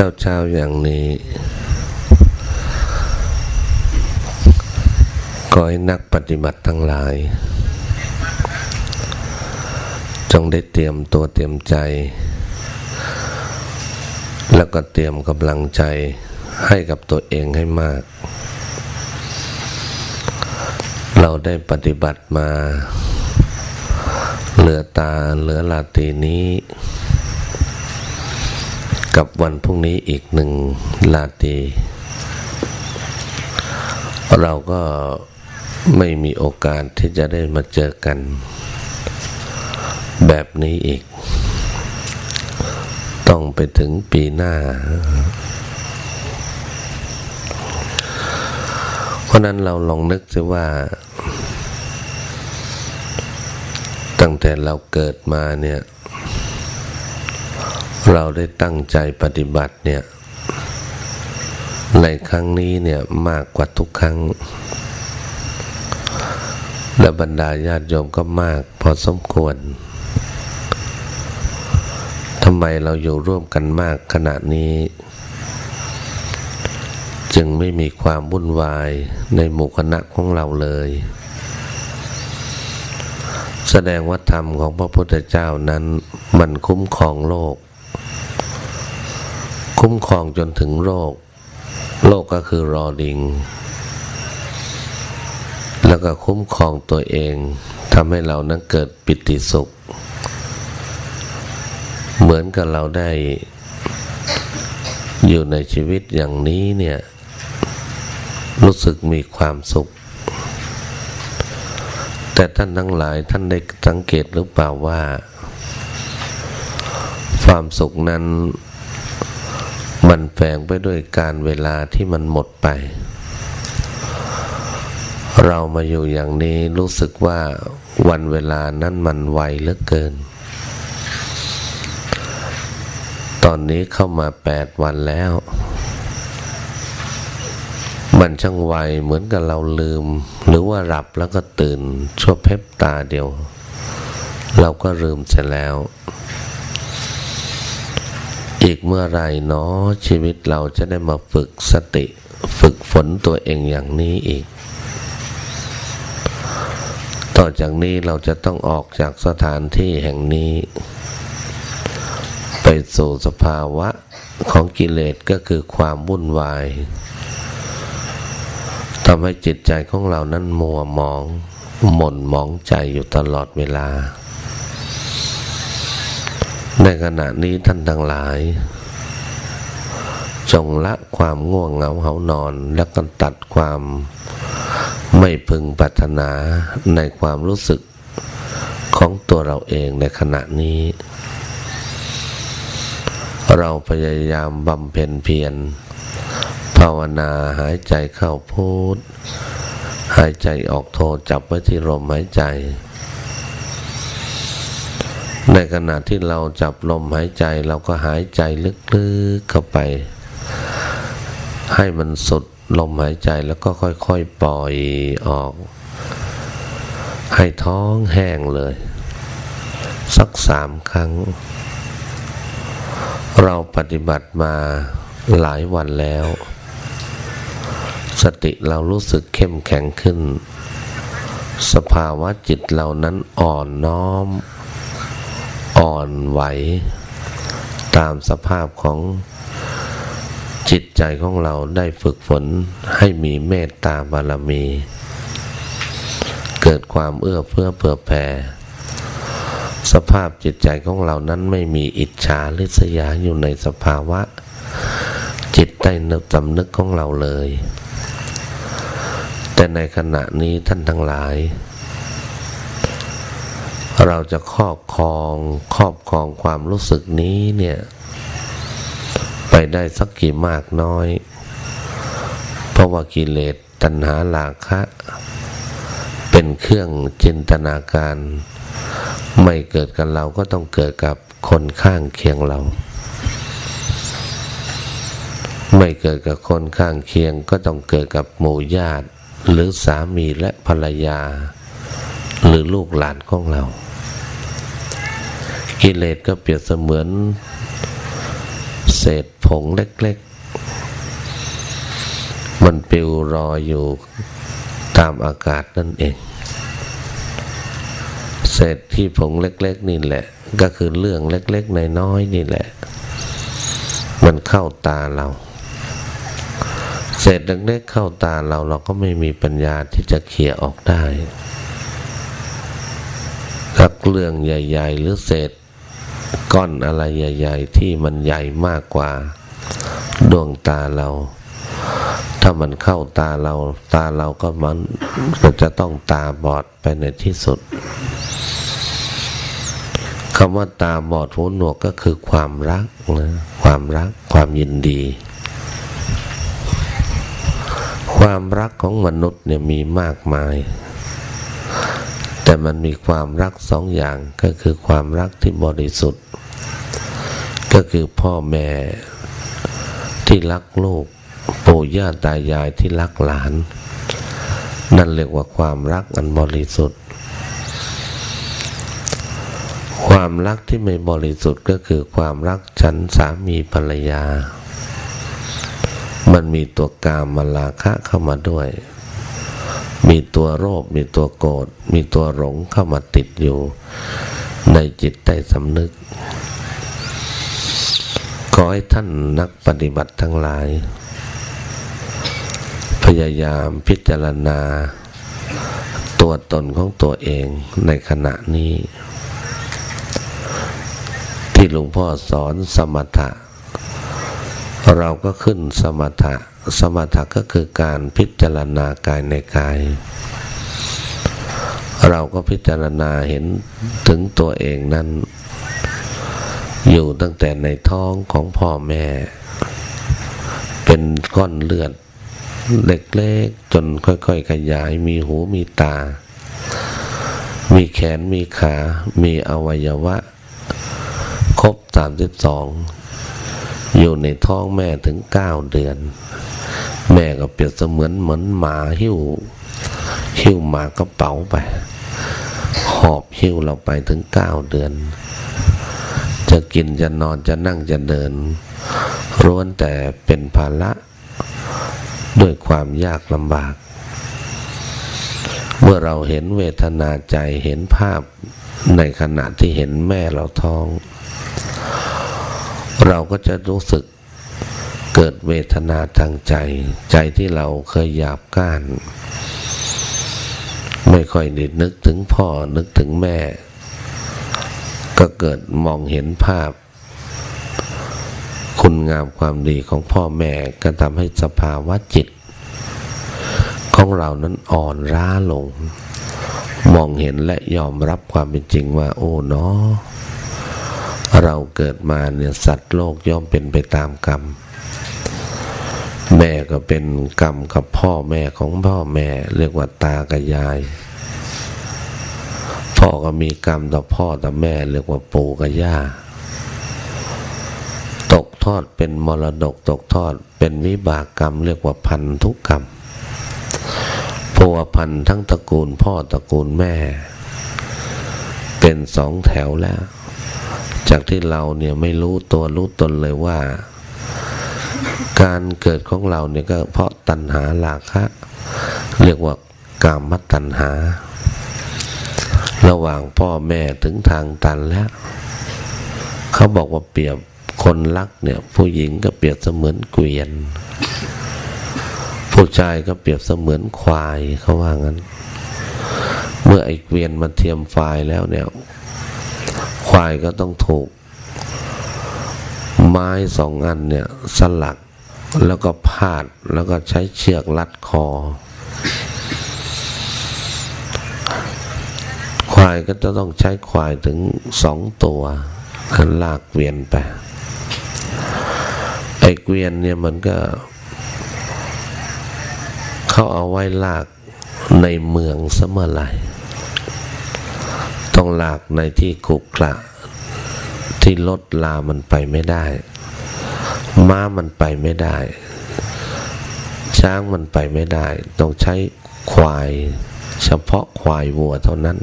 ้าเช้าอย่างนี้ก็ให้นักปฏิบัติทั้งหลาย จงได้เตรียมตัวเตรียมใจ แล้วก็เตรียมกำลังใจให้กับตัวเองให้มาก เราได้ปฏิบัติมา เหลือตาเหลือลาตีนี้ กับวันพรุ่งนี้อีกหนึ่งลาตีเราก็ไม่มีโอกาสที่จะได้มาเจอกัน แบบนี้อีก ต้องไปถึงปีหน้า เพราะนั้นเราลองนึกสิว่า ตั้งแต่เราเกิดมาเนี่ย เราได้ตั้งใจปฏิบัติเนี่ย ในครั้งนี้เนี่ยมากกว่าทุกครั้ง และบรรดาญาติโยมก็มากพอสมควรทำไมเราอยู่ร่วมกันมากขณะนี้ จึงไม่มีความวุ่นวายในหมู่คณะของเราเลย แสดงว่าธรรมของพระพุทธเจ้านั้นมันคุ้มครองโลก คุ้มครองจนถึงโรคโลกก็คือรอดิง แล้วก็คุ้มครองตัวเองทำให้เรานั้นเกิดปิติสุข เหมือนกับเราได้อยู่ในชีวิตอย่างนี้เนี่ย รู้สึกมีความสุข แต่ท่านทั้งหลายท่านได้สังเกตหรือเปล่าว่า ความสุขนั้น มันแฝงไปด้วยการเวลาที่มันหมดไป เรามาอยู่อย่างนี้รู้สึกว่าวันเวลานั้นมันไวเหลือเกิน ตอนนี้เข้ามาแปดวันแล้ว มันช่างไวเหมือนกับเราลืม หรือว่าหลับแล้วก็ตื่นชั่วเพบตาเดียว เราก็ลืมเสร็จแล้ว อีกเมื่อไรเนาะชีวิตเราจะได้มาฝึกสติ ฝึกฝนตัวเองอย่างนี้อีก ต่อจากนี้เราจะต้องออกจากสถานที่แห่งนี้ ไปสู่สภาวะของกิเลสก็คือความวุ่นวายทำให้จิตใจของเรานั้นมัวหมอง หม่นหมองใจอยู่ตลอดเวลา ในขณะนี้ท่านทั้งหลาย จงละความง่วงเหงาเหานอน และก็ตัดความไม่พึงปรารถนาในความรู้สึกของตัวเราเองในขณะนี้ เราพยายามบำเพ็ญเพียรภาวนาหายใจเข้าพูด หายใจออกโทจับไว้ที่ลมหายใจ ในขณะที่เราจับลมหายใจเราก็หายใจลึกๆเข้าไป ให้มันสุดลมหายใจแล้วก็ค่อยๆปล่อยออก ให้ท้องแห้งเลย สักสามครั้ง เราปฏิบัติมาหลายวันแล้ว สติเรารู้สึกเข้มแข็งขึ้น สภาวะจิตเรานั้นอ่อนน้อม อ่อนไหว ตามสภาพของจิตใจของเราได้ฝึกฝนให้มีเมตตาบารมี เกิดความเอื้อเฟื้อเผื่อแผ่สภาพจิตใจของเรานั้นไม่มีอิจฉาริษยาอยู่ในสภาวะ จิตใต้นึกจำนึกของเราเลย แต่ในขณะนี้ท่านทั้งหลาย เราจะครอบครองครอบครองความรู้สึกนี้เนี่ย ไปได้สักกี่มากน้อย เพราะว่ากิเลสตัณหาลาคะ เป็นเครื่องจินตนาการ ไม่เกิดกับเราก็ต้องเกิดกับคนข้างเคียงเรา ไม่เกิดกับคนข้างเคียงก็ต้องเกิดกับหมู่ญาติ หรือสามีและภรรยา หรือลูกหลานของเรา กิเลสก็เปรียบเสมือน เศษผงเล็กๆ มันปิวรออยู่ตามอากาศนั่นเอง เศษที่ผงเล็ก ๆ นี่แหละ ก็คือเรื่องเล็กๆนน้อยๆนี่แหละ มันเข้าตาเรา เศษเล็กๆเข้าตาเราเราก็ไม่มีปัญญาที่จะเขี่ยออกได้ถ้าเรื่องใหญ่ ๆ หรือเศษ ก้อนอะไรใหญ่ ๆ ที่มันใหญ่มากกว่า ดวงตาเรา ถ้ามันเข้าตาเรา ตาเราก็มันก็จะต้องตาบอดไปในที่สุดคำว่าตาบอดหูหนวกก็คือความรักนะความรักความยินดี ความรักของมนุษย์เนี่ยมีมากมาย แต่มันมีความรักสองอย่างก็คือความรักที่บริสุทธิ์ ก็คือพ่อแม่ที่รักลูกปู่ย่าตายายที่รักหลาน นั่นเรียกว่าความรักอันบริสุทธิ์ ความรักที่ไม่บริสุทธิ์ก็คือความรักฉันสามีภรรยา มันมีตัวกามมาลาคะเข้ามาด้วย มีตัวโรค มีตัวโกรธ มีตัวหลงเข้ามาติดอยู่ ในจิตใต้สำนึก ขอให้ท่านนักปฏิบัติทั้งหลาย พยายามพิจารณา ตัวตนของตัวเองในขณะนี้ ที่หลวงพ่อสอนสมถะ เราก็ขึ้นสมถะ สมถะก็คือการพิจารณากายในกาย เราก็พิจารณาเห็นถึงตัวเองนั้น อยู่ตั้งแต่ในท้องของพ่อแม่ เป็นก้อนเลือดเล็กๆจนค่อยๆขยาย มีหูมีตา มีแขนมีขา มีอวัยวะ ครบสามสิบสอง อยู่ในท้องแม่ถึงเก้าเดือน แม่ก็เปรียบเสมือนเหมือนหมาหิ้วหิ้วหมากระเป๋าไป หอบหิ้วเราไปถึงเก้าเดือน จะกินจะนอนจะนั่งจะเดินร้วนแต่เป็นภาระด้วยความยากลำบาก เมื่อเราเห็นเวทนาใจเห็นภาพในขณะที่เห็นแม่เราท้อง เราก็จะรู้สึกเกิดเวทนาทางใจ ใจที่เราเคยหยาบก้าน ไม่ค่อยนิดนึกถึงพ่อนึกถึงแม่ ก็เกิดมองเห็นภาพ คุณงามความดีของพ่อแม่ก็ทำให้สภาวะจิต ของเรานั้นอ่อนร้าลง มองเห็นและยอมรับความเป็นจริงว่า โอ้เนาะ เราเกิดมาเนี่ยสัตว์โลกย่อมเป็นไปตามกรรม แม่ก็เป็นกรรมกับพ่อแม่ของพ่อแม่เรียกว่าตากับยาย พ่อก็มีกรรมต่อพ่อต่อแม่เรียกว่าปู่กับย่า ตกทอดเป็นมรดกตกทอดเป็นวิบากกรรม เรียกว่าพันธุกกรรมพัวพันทั้งตระกูลพ่อตระกูลแม่ เป็นสองแถวแล้ว จากที่เราเนี่ยไม่รู้ตัวรู้ตนเลยว่า การเกิดของเราเนี่ยก็เพราะตัณหาลาคะ เรียกว่ากามตัณหา ระหว่างพ่อแม่ถึงทางตันแล้ว เขาบอกว่าเปรียบคนรักเนี่ย ผู้หญิงก็เปรียบเสมือนเกวียน ผู้ชายก็เปรียบเสมือนควายเขาว่างั้น เมื่อไอ้เกวียนมันเทียมฝ่ายแล้วเนี่ย ควายก็ต้องถูก ไม้สองอันเนี่ยสลักแล้วก็พาดแล้วก็ใช้เชือกรัดคอ ควายก็จะต้องใช้ควายถึงสองตัวลากเกวียนไปไอ้เกวียนเนี่ยมันก็ เขาเอาไว้ลากในเมืองเสมอไรต้องลากในที่ขุกขระ ที่รถลามันไปไม่ได้ ม้ามันไปไม่ได้ ช้างมันไปไม่ได้ ต้องใช้ควาย เฉพาะควายวัวเท่านั้น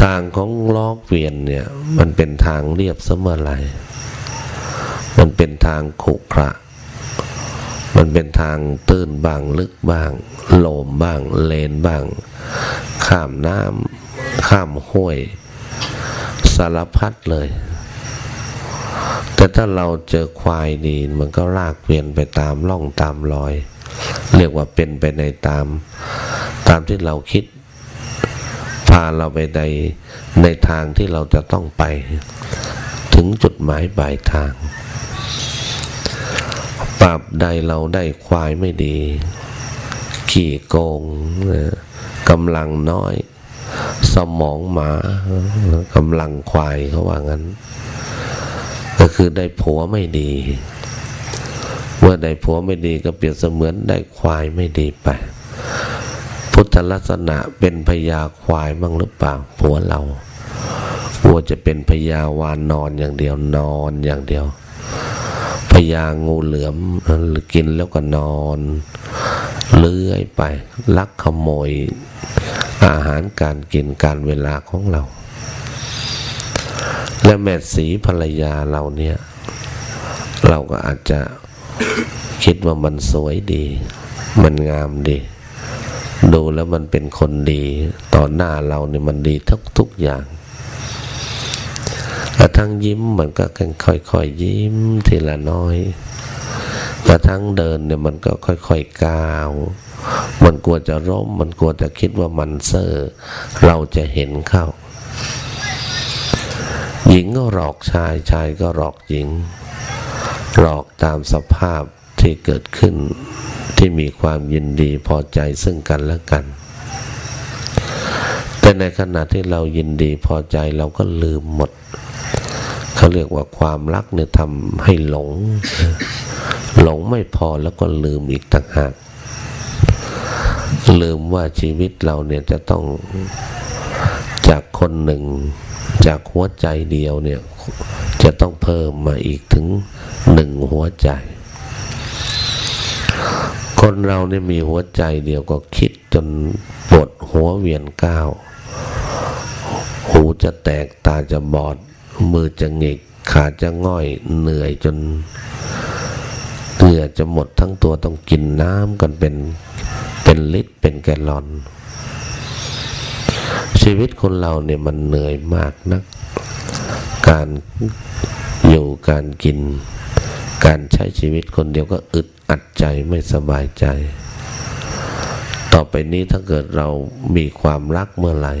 ทางของล้อเกวียนเนี่ย มันเป็นทางเรียบเสมอไรมันเป็นทางขุขระ มันเป็นทางตื้นบ้างลึกบ้าง โลมบ้าง เลนบ้าง ข้ามน้ำข้ามห้วยารพัดเลย แต่ถ้าเราเจอควายดีมันก็ลากเวียนไปตามล่องตามรอย เรียกว่าเป็นไปในตาม ตามที่เราคิด พาเราไปในในทางที่เราจะต้องไป ถึงจุดหมายปลายทางปราบใดเราได้ควายไม่ดี ขี่โกงกำลังน้อย สมองหมากำลังควายเขาว่างั้น ก็คือได้ผัวไม่ดี เมื่อได้ผัวไม่ดีก็เปรียบเสมือนได้ควายไม่ดีไป พุทธลักษณะเป็นพญาควายบ้างหรือเปล่าผัวเราวัวจะเป็นพญาวานนอนอย่างเดียวนอนอย่างเดียวพญางูเหลือมกินแล้วก็นอน เลื้อยไป ลักขโมย อาหารการกินการเวลาของเรา และแม่สีภรรยาเราเนี่ย เราก็อาจจะคิดว่ามันสวยดี มันงามดี ดูแล้วมันเป็นคนดีต่อหน้าเราเนี่ยมันดีทุกทุกอย่างกระทั่งยิ้มมันก็ค่อยๆยยิ้มทีละน้อยกระทั่งเดินเนี่ยมันก็ค่อยๆก้าว มันกลัวจะร่ม มันกลัวจะคิดว่ามันเซอร์เราจะเห็นเข้า หญิงก็หลอกชายชายก็หลอกหญิง หลอกตามสภาพที่เกิดขึ้นที่มีความยินดีพอใจซึ่งกันและกัน แต่ในขณะที่เรายินดีพอใจเราก็ลืมหมดเขาเรียกว่าความรักเนี่ยทำให้หลง หลงไม่พอแล้วก็ลืมอีกต่างหาก ลืมว่าชีวิตเราเนี่ยจะต้องจากคนหนึ่ง จากหัวใจเดียวเนี่ยจะต้องเพิ่มมาอีกถึงหนึ่งหัวใจ คนเราเนี่ยมีหัวใจเดียวก็คิดจนปวดหัวเวียนก้าวหูจะแตกตาจะบอด มือจะหงิกขาจะง่อยเหนื่อยจนเหงื่อจะหมดทั้งตัวต้องกินน้ำกันเป็น เป็นลิตรเป็นแกลลอน ชีวิตคนเราเนี่ยมันเหนื่อยมากนัก การอยู่การกิน การใช้ชีวิตคนเดียวก็อึดอัดใจไม่สบายใจ ต่อไปนี้ถ้าเกิดเรามีความรักเมื่อไหร่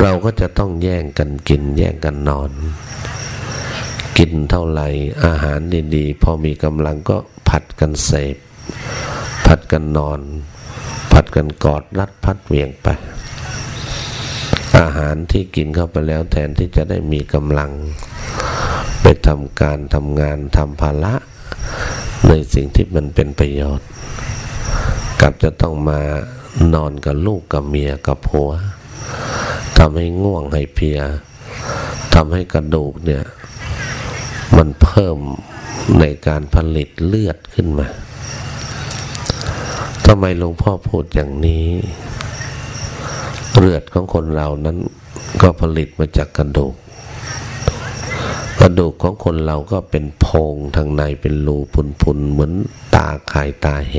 เราก็จะต้องแย่งกันกิน แย่งกันนอน กินเท่าไหร่อาหารดีๆ พอมีกำลังก็ผัดกันเสพ ผัดกันนอน ผัดกันกอดรัดพัดเวียงไป อาหารที่กินเข้าไปแล้วแทนที่จะได้มีกำลัง ไปทำการทำงานทำภาระในสิ่งที่มันเป็นประโยชน์ กลับจะต้องมานอนกับลูกกับเมียกับผัวทำให้ง่วงให้เพียทำให้กระดูกเนี่ย มันเพิ่มในการผลิตเลือดขึ้นมา ทำไมหลวงพ่อพูดอย่างนี้ เลือดของคนเรานั้น ก็ผลิตมาจากกระดูก กระดูกของคนเราก็เป็นโพรงทางในเป็นรูพุนๆเหมือนตาข่ายตาแห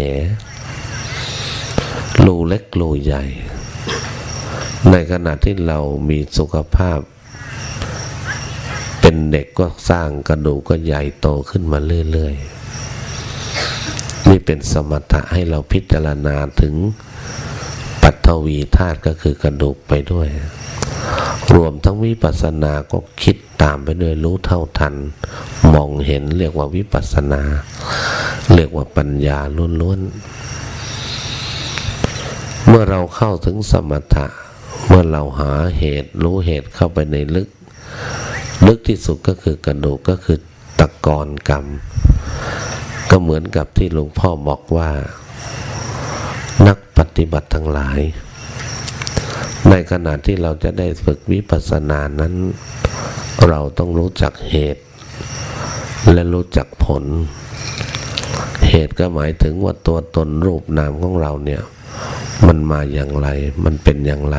รูเล็กรูใหญ่ ในขณะที่เรามีสุขภาพ เป็นเด็กก็สร้างกระดูกก็ใหญ่โตขึ้นมาเรื่อยๆ นี่เป็นสมถะให้เราพิจารณาถึงปัทวีธาตุก็คือกระดูกไปด้วย รวมทั้งวิปัสสนาก็คิดตามไปด้วยรู้เท่าทัน มองเห็นเรียกว่าวิปัสสนา เรียกว่าปัญญาล้วนๆ เมื่อเราเข้าถึงสมถะ เมื่อเราหาเหตุรู้เหตุเข้าไปในลึก ลึกที่สุดก็คือกระดูกก็คือตะกอนกรรม ก็เหมือนกับที่หลวงพ่อบอกว่า นักปฏิบัติทั้งหลาย ในขณะที่เราจะได้ฝึกวิปัสสนานั้น เราต้องรู้จักเหตุ และรู้จักผล เหตุก็หมายถึงว่าตัวตนรูปนามของเราเนี่ย มันมาอย่างไร มันเป็นอย่างไร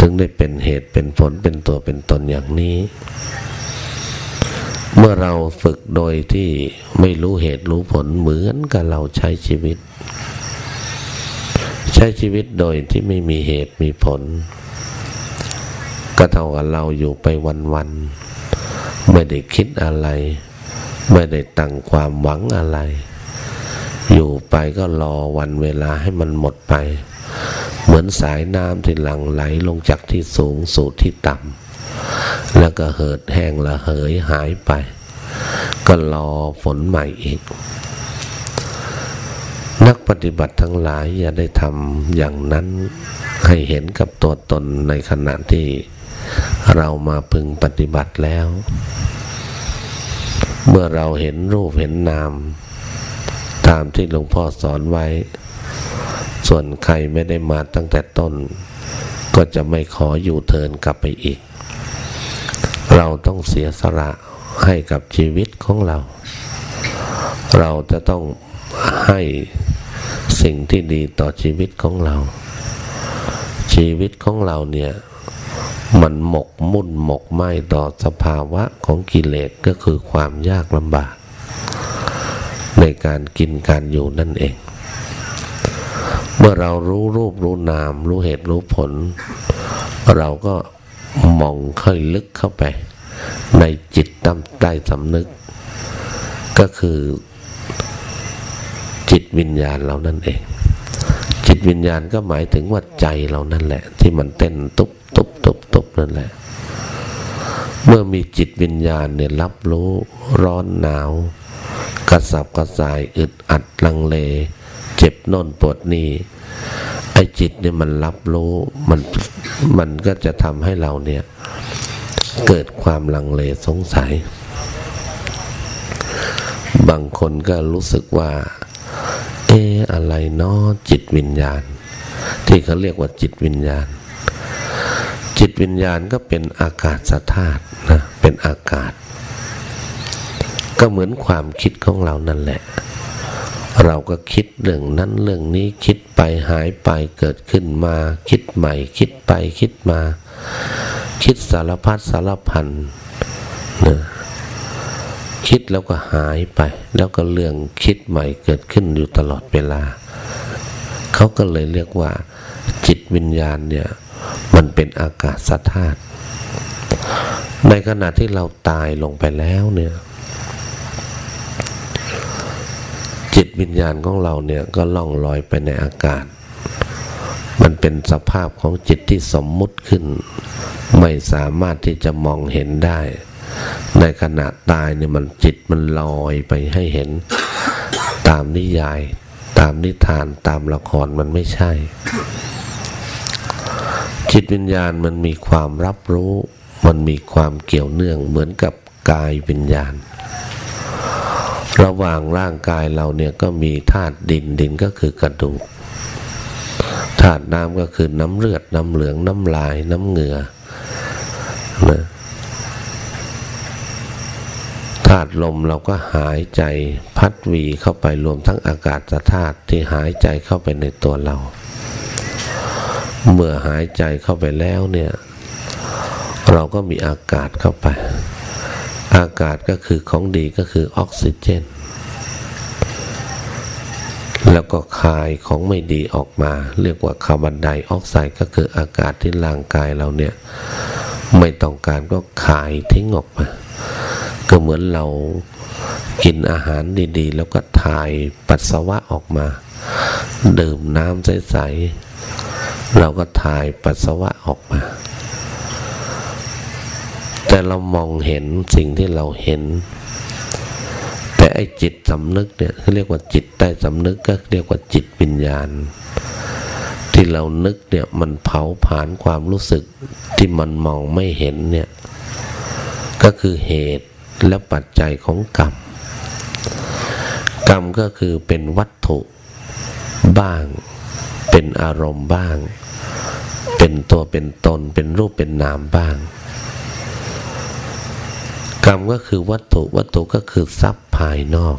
ถึงได้เป็นเหตุเป็นผลเป็นตัวเป็นตนอย่างนี้ เมื่อเราฝึกโดยที่ไม่รู้เหตุรู้ผลเหมือนกับเราใช้ชีวิต ใช้ชีวิตโดยที่ไม่มีเหตุมีผล ก็เท่ากับเราอยู่ไปวันๆไม่ได้คิดอะไร ไม่ได้ตั้งความหวังอะไร อยู่ไปก็รอวันเวลาให้มันหมดไป เหมือนสายน้ำที่หลั่งไหลลงจากที่สูงสู่ที่ต่ำ แล้วก็เหิดแห้งละเหยหายไป ก็รอฝนใหม่อีก นักปฏิบัติทั้งหลายอย่าได้ทำอย่างนั้นให้เห็นกับตัวตนในขณะที่เรามาพึงปฏิบัติแล้ว เมื่อเราเห็นรูปเห็นนาม ตามที่หลวงพ่อสอนไว้ ส่วนใครไม่ได้มาตั้งแต่ต้น ก็จะไม่ขออยู่เทินกลับไปอีก เราต้องเสียสละให้กับชีวิตของเรา เราจะต้องให้สิ่งที่ดีต่อชีวิตของเรา ชีวิตของเราเนี่ยมันหมกมุ่นหมกไหมต่อสภาวะของกิเลสก็คือความยากลำบาก ในการกินการอยู่นั่นเอง เมื่อเรารู้รูปรู้นาม รู้เหตุรู้ผล เราก็ มองค่อยลึกเข้าไป ในจิตตั้มใต้สำนึก ก็คือจิตวิญญาณเรานั่นเอง จิตวิญญาณก็หมายถึงว่าใจเรานั่นแหละ ที่มันเต้นตุบตุบตุบตุบนั่นแหละ เมื่อมีจิตวิญญาณเนี่ยรับรู้ร้อนหนาว กระสับกระส่ายอึดอัดลังเล เจ็บน่นปวดนี่ ไอ้จิตเนี่ยมันรับรู้มันมันก็จะทำให้เราเนี่ย เกิดความลังเลสงสัย บางคนก็รู้สึกว่า เอออะไรเนาะจิตวิญญาณ ที่เขาเรียกว่าจิตวิญญาณ จิตวิญญาณก็เป็นอากาศสธาตุนะเป็นอากาศ ก็เหมือนความคิดของเรานั่นแหละ เราก็คิดเรื่องนั้นเรื่องนี้คิดไปหายไปเกิดขึ้นมา คิดใหม่ คิดไปคิดมา คิดสารพัดสารพันนะคิดแล้วก็หายไป แล้วก็เรื่องคิดใหม่เกิดขึ้นอยู่ตลอดเวลา เขาก็เลยเรียกว่า จิตวิญญาณเนี่ยมันเป็นอากาศธาตุในขณะที่เราตายลงไปแล้วเนี่ย จิตวิญญาณของเราเนี่ยก็ล่องลอยไปในอากาศ มันเป็นสภาพของจิตที่สมมุติขึ้น ไม่สามารถที่จะมองเห็นได้ ในขณะตายเนี่ยมันจิตมันลอยไปให้เห็น ตามนิยาย ตามนิทานตามละครมันไม่ใช่ จิตวิญญาณมันมีความรับรู้ มันมีความเกี่ยวเนื่องเหมือนกับกายวิญญาณ ระหว่างร่างกายเราเนี่ยก็มีธาตุดินดินก็คือกระดูกธาตุน้ำก็คือน้ำเลือดน้ำเหลืองน้ำลายน้ำเหงื่อนะธาตุลมเราก็หายใจพัดวีเข้าไปรวมทั้งอากาศธาตุที่หายใจเข้าไปในตัวเรา เมื่อหายใจเข้าไปแล้วเนี่ย เราก็มีอากาศเข้าไป อากาศก็คือของดีก็คือออกซิเจน แล้วก็คายของไม่ดีออกมา เรียกว่าคาร์บอนไดออกไซด์ก็คืออากาศที่ร่างกายเราเนี่ย ไม่ต้องการก็คายทิ้งออกมา ก็เหมือนเรากินอาหารดีๆ แล้วก็ถ่ายปัสสาวะออกมา ดื่มน้ำใสๆเราก็ถ่ายปัสสาวะออกมา แต่เรามองเห็นสิ่งที่เราเห็น แต่ไอ้จิตสำนึกเนี่ยเขาเรียกว่าจิตใต้สำนึกก็เรียกว่าจิตวิญญาณ ที่เรานึกเนี่ยมันเผาผลาญความรู้สึกที่มันมองไม่เห็นเนี่ยก็คือเหตุและปัจจัยของกรรม กรรมก็คือเป็นวัตถุบ้าง เป็นอารมณ์บ้าง เป็นตัวเป็นตนเป็นรูปเป็นนามบ้าง กรรมก็คือวัตถุวัตถุก็คือทรัพย์ภายนอก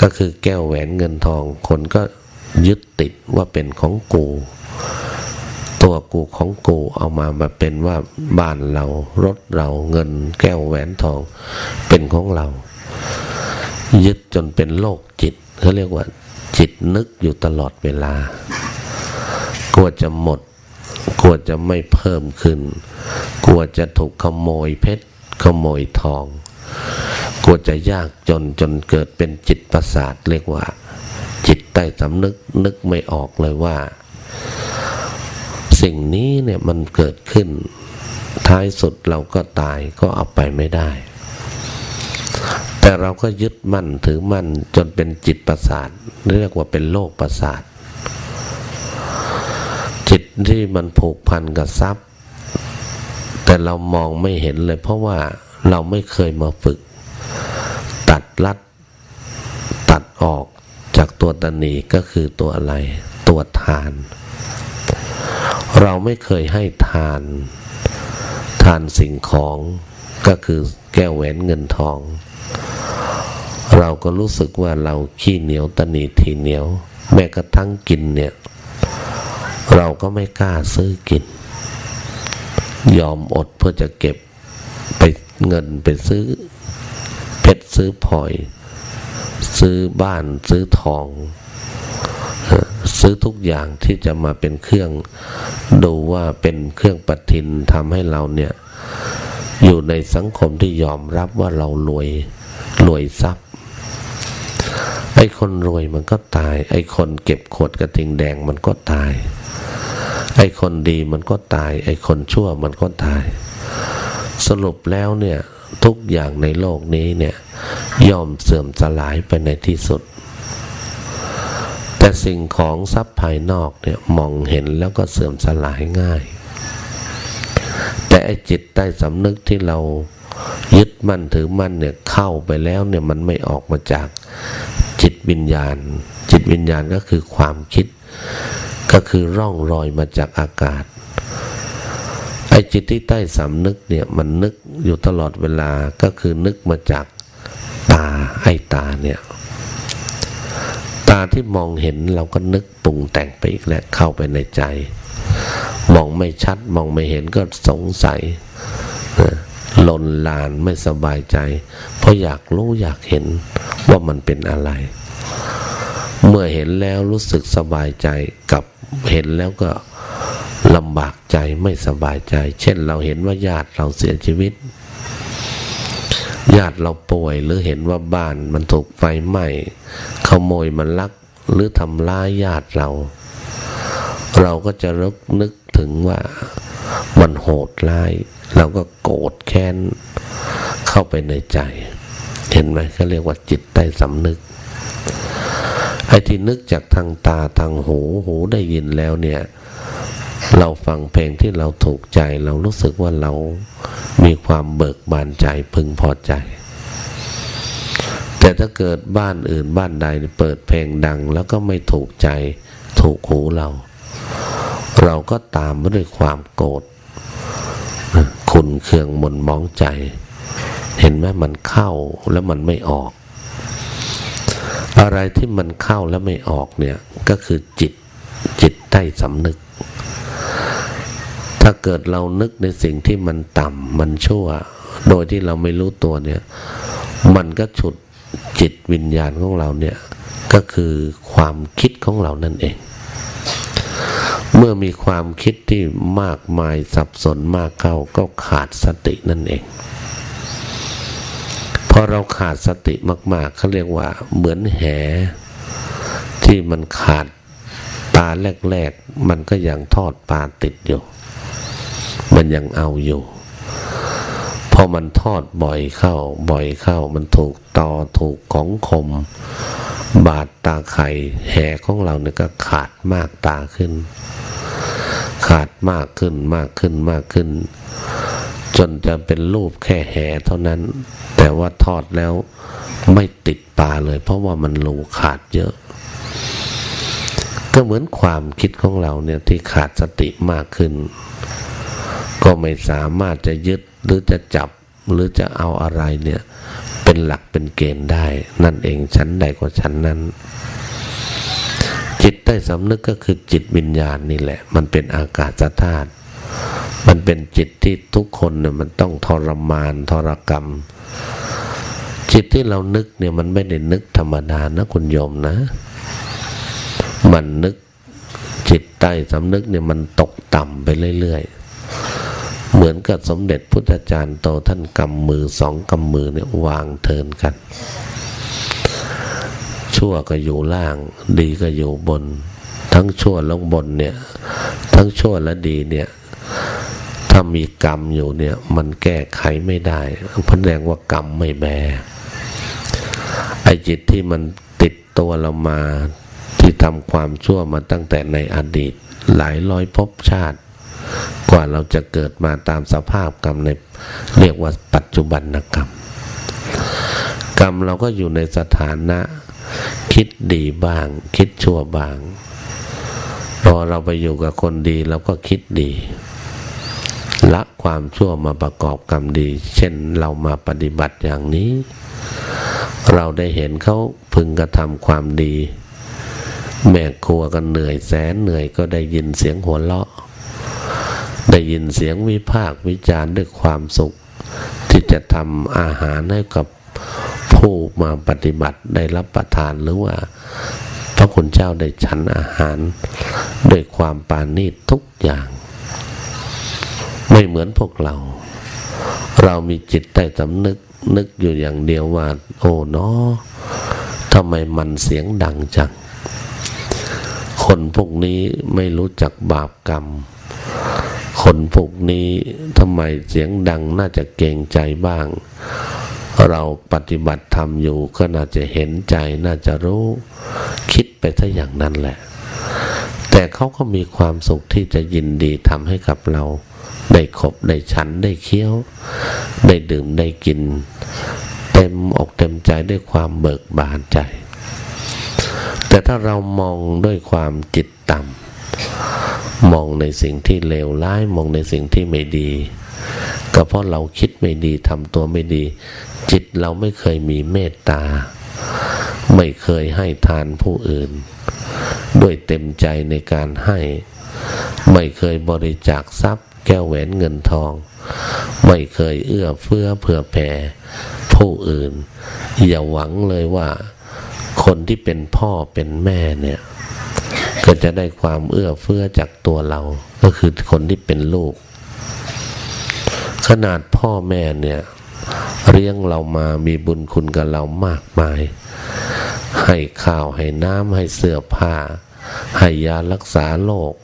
ก็คือแก้วแหวนเงินทอง คนก็ยึดติดว่าเป็นของกู ตัวกูของกูเอามามาเป็นว่าบ้านเรารถเราเงิน แก้วแหวนทอง เป็นของเรา ยึดจนเป็นโลกจิตเขาเรียกว่า จิตนึกอยู่ตลอดเวลากลัวจะหมดกลัวจะไม่เพิ่มขึ้น กลัวจะถูกขโมยเพชร ขโมยทองกลัวจะยากจนจนเกิดเป็นจิตประสาทเรียกว่า จิตใต้สำนึกนึกไม่ออกเลยว่า สิ่งนี้เนี่ยมันเกิดขึ้น ท้ายสุดเราก็ตายก็เอาไปไม่ได้ แต่เราก็ยึดมั่นถือมั่นจนเป็นจิตประสาทเรียกว่าเป็นโลกประสาทจิตที่มันผูกพันกับทรัพย์ แต่เรามองไม่เห็นเลย เพราะว่าเราไม่เคยมาฝึก ตัดลัด ตัดออกจากตัวตนีก็คือตัวอะไร ตัวทาน เราไม่เคยให้ทาน ทานสิ่งของก็คือแก้วแหวนเงินทอง เราก็รู้สึกว่าเราขี้เหนียวตนีทีเหนียว แม้กระทั่งกินเนี่ย เราก็ไม่กล้าซื้อกิน ยอมอดเพื่อจะเก็บไปเงินไปซื้อ เพชรซื้อพลอย ซื้อบ้านซื้อทอง ซื้อทุกอย่างที่จะมาเป็นเครื่องดูว่าเป็นเครื่องปฏิทินทำให้เราเนี่ย อยู่ในสังคมที่ยอมรับว่าเรารวยรวยทรัพย์ ไอ้คนรวยมันก็ตาย ไอ้คนเก็บขวดกระทิงแดงมันก็ตาย ไอ้คนดีมันก็ตาย ไอ้คนชั่วมันก็ตาย สรุปแล้วเนี่ยทุกอย่างในโลกนี้เนี่ยย่อมเสื่อมสลายไปในที่สุด แต่สิ่งของทรัพย์ภายนอกเนี่ยมองเห็นแล้วก็เสื่อมสลายง่าย แต่ไอ้จิตใต้สำนึกที่เรายึดมั่นถือมั่นเนี่ยเข้าไปแล้วเนี่ยมันไม่ออกมาจากจิตวิญญาณ จิตวิญญาณก็คือความคิด ก็คือร่องรอยมาจากอากาศ ไอ้จิตที่ใต้สำนึกเนี่ยมันนึกอยู่ตลอดเวลาก็คือนึกมาจากตาไอ้ตาเนี่ยตาที่มองเห็นเราก็นึกปรุงแต่งไปอีกแล้วเข้าไปในใจ มองไม่ชัดมองไม่เห็นก็สงสัยหล่นลานไม่สบายใจ เพราะอยากรู้อยากเห็นว่ามันเป็นอะไร เมื่อเห็นแล้วรู้สึกสบายใจกับ เห็นแล้วก็ลำบากใจไม่สบายใจ เช่นเราเห็นว่าญาติเราเสียชีวิต ญาติเราป่วยหรือเห็นว่าบ้านมันถูกไฟไหม้ขโมยมันลักหรือทำร้ายญาติเรา เราก็จะรึกนึกถึงว่ามันโหดร้าย เราก็โกรธแค้นเข้าไปในใจ เห็นไหมเขาเรียกว่าจิตใต้สำนึก ไอ้ที่นึกจากทางตาทางหูหูได้ยินแล้วเนี่ย เราฟังเพลงที่เราถูกใจ เรารู้สึกว่าเรามีความเบิกบานใจพึงพอใจ แต่ถ้าเกิดบ้านอื่นบ้านใดเปิดเพลงดัง แล้วก็ไม่ถูกใจ ถูกหูเรา เราก็ตามมาด้วยความโกรธขุนเคืองหม่นมองใจ เห็นไหมมันเข้าแล้วมันไม่ออก อะไรที่มันเข้าแล้วไม่ออกเนี่ยก็คือจิตจิตใต้สำนึก ถ้าเกิดเรานึกในสิ่งที่มันต่ำมันชั่ว โดยที่เราไม่รู้ตัวเนี่ย มันก็ฉุดจิตวิญญาณของเราเนี่ย ก็คือความคิดของเรานั่นเอง เมื่อมีความคิดที่มากมายสับสนมากเข้าก็ขาดสตินั่นเอง อเราขาดสติมาก ๆเขาเรียกว่า เหมือนแห ที่มันขาดปลาแรก ๆ มันก็ยังทอดปลาติดอยู่ มันยังเอาอยู่พอมันทอดบ่อยเข้า บ่อยเข้า มันถูกต่อถูกของคม บาดตาไข่แหของเราเนี่ยก็ขาดมากตาขึ้น ขาดมากขึ้นมากขึ้นมากขึ้น จนจะเป็นรูปแค่แหเท่านั้น แต่ว่าทอดแล้วไม่ติดปลาเลย เพราะว่ามันรูขาดเยอะ ก็เหมือนความคิดของเราเนี่ยที่ขาดสติมากขึ้น ก็ไม่สามารถจะยึดหรือจะจับหรือจะเอาอะไรเนี่ย เป็นหลักเป็นเกณฑ์ได้ นั่นเองชั้นใดก็ชั้นนั้นจิจิตใต้สำนึกก็คือจิตวิญญาณนี่แหละ มันเป็นอากาศธาตุ มันเป็นจิตที่ทุกคนเนี่ยมันต้องทรมานทรกรรม จิตที่เรานึกเนี่ยมันไม่ได้นึกธรรมดานะคุณโยมนะ มันนึกจิตใต้สำนึกเนี่ยมันตกต่ำไปเรื่อยๆ เหมือนกับสมเด็จพุทธจารย์โตท่านกำมือสองกำมือเนี่ยวางเทินกัน ชั่วก็อยู่ล่าง ดีก็อยู่บน ทั้งชั่วลงบนเนี่ย ทั้งชั่วและดีเนี่ย ถ้ามีกรรมอยู่เนี่ย มันแก้ไขไม่ได้พแสดงว่ากรรมไม่แบไอ้จิตที่มันติดตัวเรามาที่ทำความชั่วมาตั้งแต่ในอดีต หลายร้อยภพชาติ กว่าเราจะเกิดมาตามสภาพกรรมในเรียกว่าปัจจุบันกรรม กรรมเราก็อยู่ในสถานะ คิดดีบ้าง คิดชั่วบ้างพอเราไปอยู่กับคนดีเราก็คิดดี ละความชั่วมาประกอบกรรมดี เช่นเรามาปฏิบัติอย่างนี้ เราได้เห็นเขาพึงกระทำความดี แม่ครัวกันเหนื่อยแสนเหนื่อยก็ได้ยินเสียงหัวเราะ ได้ยินเสียงวิพากวิจารณ์ด้วยความสุข ที่จะทำอาหารให้กับผู้มาปฏิบัติได้รับประทานหรือว่า พระคุณเจ้าได้ฉันอาหาร ด้วยความปานีตทุกอย่าง ไม่เหมือนพวกเรา เรามีจิตใต้สำนึกนึกอยู่อย่างเดียวว่า โอ้เนาะทำไมมันเสียงดังจัง คนพวกนี้ไม่รู้จักบาปกรรม คนพวกนี้ทำไมเสียงดังน่าจะเก่งใจบ้าง เราปฏิบัติธรรมอยู่ก็น่าจะเห็นใจน่าจะรู้ คิดไปถ้าอย่างนั้นแหละ แต่เขาก็มีความสุขที่จะยินดีทำให้กับเรา ได้ขบได้ฉันได้เคี้ยว ได้ดื่มได้กิน เต็มอกเต็มใจด้วยความเบิกบานใจ แต่ถ้าเรามองด้วยความจิตต่ำมองในสิ่งที่เลวร้ายมองในสิ่งที่ไม่ดีก็เพราะเราคิดไม่ดีทำตัวไม่ดี จิตเราไม่เคยมีเมตตา ไม่เคยให้ทานผู้อื่น ด้วยเต็มใจในการให้ ไม่เคยบริจาคทรัพย์ แก้วแหวนเงินทอง ไม่เคยเอื้อเฟื้อเผื่อแผ่ผู้อื่น อย่าหวังเลยว่าคนที่เป็นพ่อเป็นแม่เนี่ยก็จะได้ความเอื้อเฟื้อจากตัวเรา ก็คือคนที่เป็นลูก ขนาดพ่อแม่เนี่ยเลี้ยงเรามามีบุญคุณกับเรามากมาย ให้ข้าวให้น้ำให้เสื้อผ้า ให้ยารักษาโรค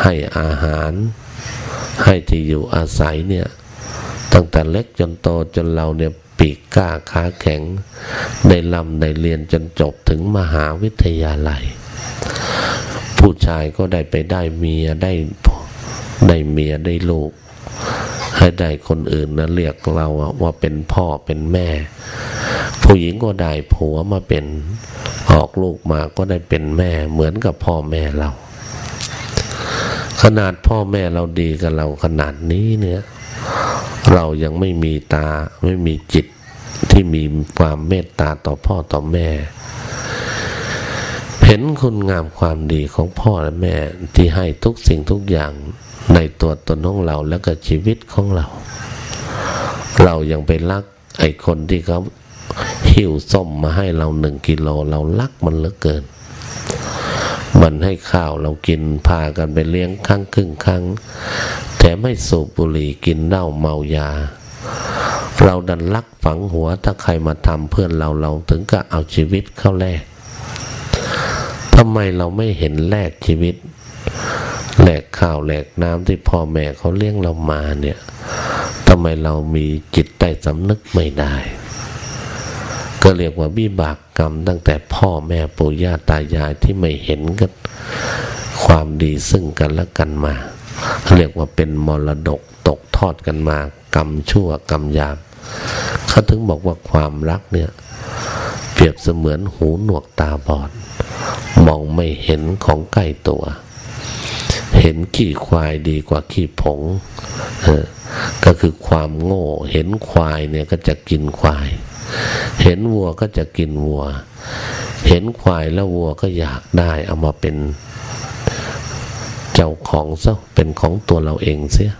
ให้อาหาร ให้ที่อยู่อาศัยเนี่ย ตั้งแต่เล็กจนโตจนเราเนี่ยปีกกล้าขาแข็ง ได้ลำได้เรียนจนจบถึงมหาวิทยาลัย ผู้ชายก็ได้ไปได้เมียได้ได้เมียได้ลูก ให้ได้คนอื่นนะเรียกเราว่าเป็นพ่อเป็นแม่ ผู้หญิงก็ได้ผัวมาเป็นออกลูกมาก็ได้เป็นแม่เหมือนกับพ่อแม่เรา ขนาดพ่อแม่เราดีกับเราขนาดนี้เนี่ย เรายังไม่มีตาไม่มีจิตที่มีความเมตตาต่อพ่อต่อแม่ เห็นคุณงามความดีของพ่อและแม่ที่ให้ทุกสิ่งทุกอย่างในตัวตนของเราแล้วก็ชีวิตของเรา เรายังไปรักไอ้คนที่เขาหิวส้มมาให้เราหนึ่งกิโลเรารักมันเหลือเกิน มันให้ข้าวเรากินพากันไปเลี้ยงครั้งครึ่งครั้ง แต่ไม่สูบบุหรี่กินเหล้าเมายา เราดันลักฝังหัวถ้าใครมาทำเพื่อนเราเราถึงก็เอาชีวิตเข้าแลกทำไมเราไม่เห็นแลกชีวิตแลกข้าวแลกน้ำที่พ่อแม่เขาเลี้ยงเรามาเนี่ยทำไมเรามีจิตใต้สำนึกไม่ได้ ก็เรียกว่าวิบากกรรม ตั้งแต่พ่อแม่ปู่ย่าตายายที่ไม่เห็นกันความดีซึ่งกันและกันมา เรียกว่าเป็นมรดกตกทอดกันมา กรรมชั่วกรรมยามเขาถึงบอกว่าความรักเนี่ย เปรียบเสมือนหูหนวกตาบอด มองไม่เห็นของใกล้ตัว เห็นขี้ควายดีกว่าขี้ผง ก็คือความโง่ เห็นควายเนี่ยก็จะกินควาย เห็นวัวก็จะกินวัว เห็นควายแล้ววัวก็อยากได้เอามาเป็นเจ้าของซะเป็นของตัวเราเองเสีย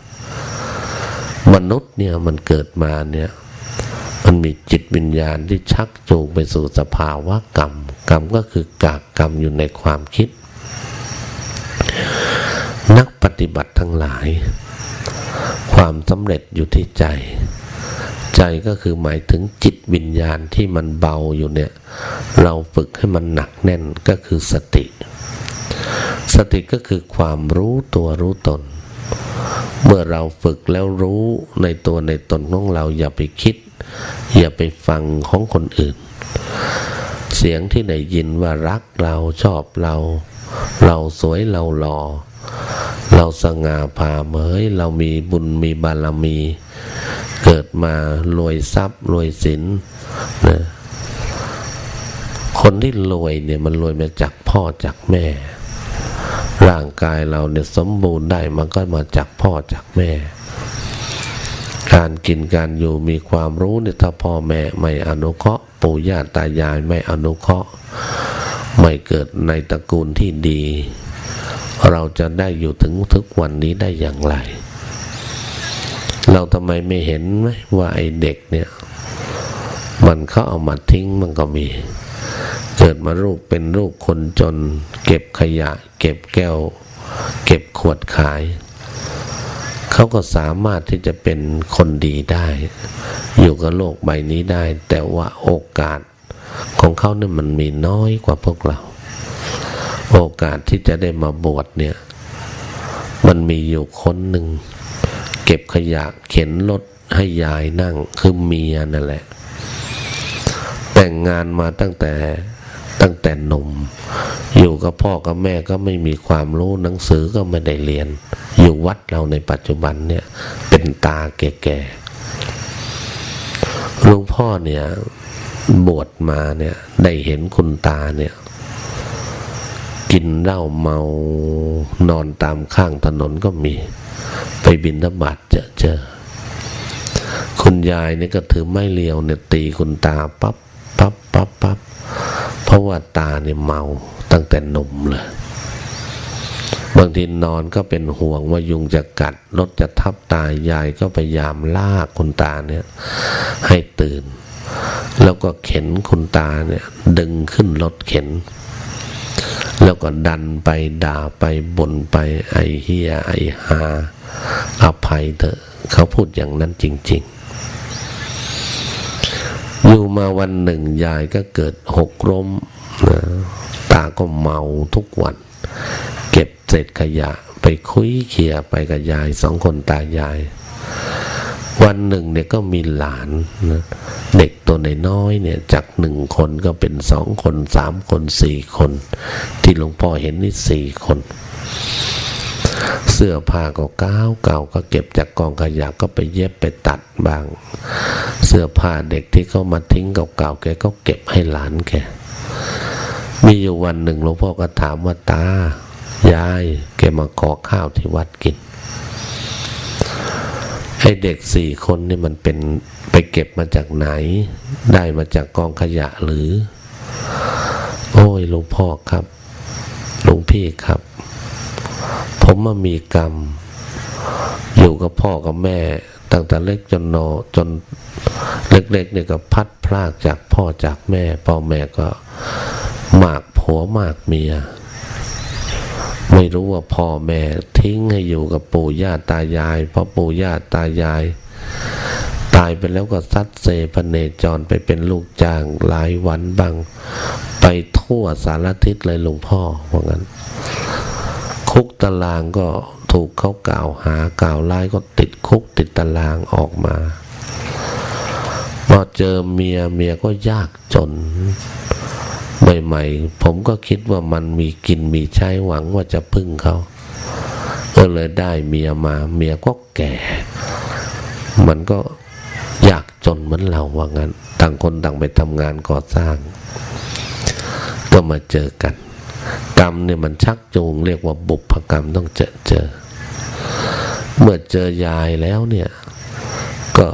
มนุษย์เนี่ยมันเกิดมาเนี่ยมันมีจิตวิญญาณที่ชักจูงไปสู่สภาวะกรรม กรรมก็คือกากกรรมอยู่ในความคิด นักปฏิบัติทั้งหลาย ความสำเร็จอยู่ที่ใจ ใจก็คือหมายถึงจิตวิญญาณที่มันเบาอยู่เนี่ย เราฝึกให้มันหนักแน่นก็คือสติ สติก็คือความรู้ตัวรู้ตน เมื่อเราฝึกแล้วรู้ในตัวในตนของเราอย่าไปคิด อย่าไปฟังของคนอื่น เสียงที่ได้ยินว่ารักเราชอบเรา เราสวยเราหล่อเราสง่าผ่าเมยเรามีบุญมีบารมี เกิดมารวยทรัพย์รวยสินนะคนที่รวยเนี่ยมันรวยมาจากพ่อจากแม่ ร่างกายเราเนี่ยสมบูรณ์ได้มันก็มาจากพ่อจากแม่ การกินการอยู่มีความรู้เนี่ยถ้าพ่อแม่ไม่อนุเคราะห์ปู่ย่าตายายไม่อนุเคราะห์ ไม่เกิดในตระกูลที่ดี เราจะได้อยู่ถึงทุกวันนี้ได้อย่างไร เราทำไมไม่เห็นไหมว่าไอ้เด็กเนี่ย มันเขาเอามาทิ้งมันก็มี เกิดมาลูกเป็นลูกคนจน เก็บขยะ เก็บแก้ว เก็บขวดขาย เขาก็สามารถที่จะเป็นคนดีได้ อยู่กับโลกใบนี้ได้ แต่ว่าโอกาสของเขาเนี่ยมันมีน้อยกว่าพวกเรา โอกาสที่จะได้มาบวชเนี่ย มันมีอยู่คนหนึ่ง เก็บขยะเข็นรถให้ยายนั่งคือเมียนั่นแหละ แต่งงานมาตั้งแต่ตั้งแต่หนุ่ม อยู่กับพ่อกับแม่ก็ไม่มีความรู้หนังสือก็ไม่ได้เรียน อยู่วัดเราในปัจจุบันเนี่ยเป็นตาแก่ๆหลวงพ่อเนี่ยบวชมาเนี่ยได้เห็นคุณตาเนี่ยกินเหล้าเมานอนตามข้างถนนก็มี ไปบินทบาทเจอเจอ คุณยายเนี่ยก็ถือไม้เลียวเนี่ยตีคุณตาปับ๊บปั๊บปั๊บปั๊บเพราะว่าตาเนี่ยเมาตั้งแต่หนุ่มเลยบางทีนอนก็เป็นห่วงว่ายุงจะกัดรถจะทับตายยายก็พยายามลากคุณตาเนี่ย ให้ตื่น แล้วก็เข็นคุณตาเนี่ย ดึงขึ้นรถเข็น แล้วก็ดันไปด่าไปบ่นไปไอเฮียไอฮาอภัยเถอะเขาพูดอย่างนั้นจริง ๆ อยู่มาวันหนึ่งยายก็เกิดหกล้มนะตาก็เมาทุกวัน เก็บเศษขยะไปคุยเขี่ยไปกับยายสองคนตายาย วันหนึ่งเนี่ยก็มีหลานนะเด็กตัวน้อยเนี่ยจากหนึ่งคนก็เป็นสองคนสามคนสี่คน ที่หลวงพ่อเห็นนี่สี่คน เสื้อผ้าก็เก่าเก่าก็เก็บจากกองขยะก็ไปเย็บไปตัดบาง เสื้อผ้าเด็กที่เขามาทิ้งเก่าๆแกก็เก็บให้หลานแกมีอยู่วันหนึ่งหลวงพ่อก็ถามว่าตายาย แกมาขอข้าวที่วัดกิน ไอเด็กสี่คนนี่มันเป็นไปเก็บมาจากไหน ได้มาจากกองขยะหรือ โอ้ยหลวงพ่อครับหลวงพี่ครับ ผมมามีกรรม อยู่กับพ่อกับแม่ตั้งแต่เล็กจนโตจนเล็กๆเนี่ยก็พัดพลากจากพ่อจากแม่ พ่อแม่ก็หมากผัวหมากเมีย ไม่รู้ว่าพ่อแม่ทิ้งให้อยู่กับปู่ย่าตายาย เพราะปู่ย่าตายาย ตายไปแล้วก็ซัดเซพเนจรไปเป็นลูกจ้างหลายวันบ้าง ไปทั่วสารทิศเลยหลวงพ่อว่างั้น คุกตารางก็ถูกเขากล่าวหากล่าวร้ายก็ติดคุกติดตารางออกมาพอเจอเมียเมียก็ยากจน ใหม่ๆ ผมก็คิดว่ามันมีกินมีใช้หวังว่าจะพึ่งเขาก็เลยได้เมียมา เมียก็แก่ มันก็อยากจนเหมือนเราว่างั้น ต่างคนต่างไปทำงานก่อสร้าง ก็มาเจอกัน กรรมเนี่ยมันชักจูงเรียกว่าบุพกรรมต้องเจอเจอ เมื่อเจอยายแล้วเนี่ย ก็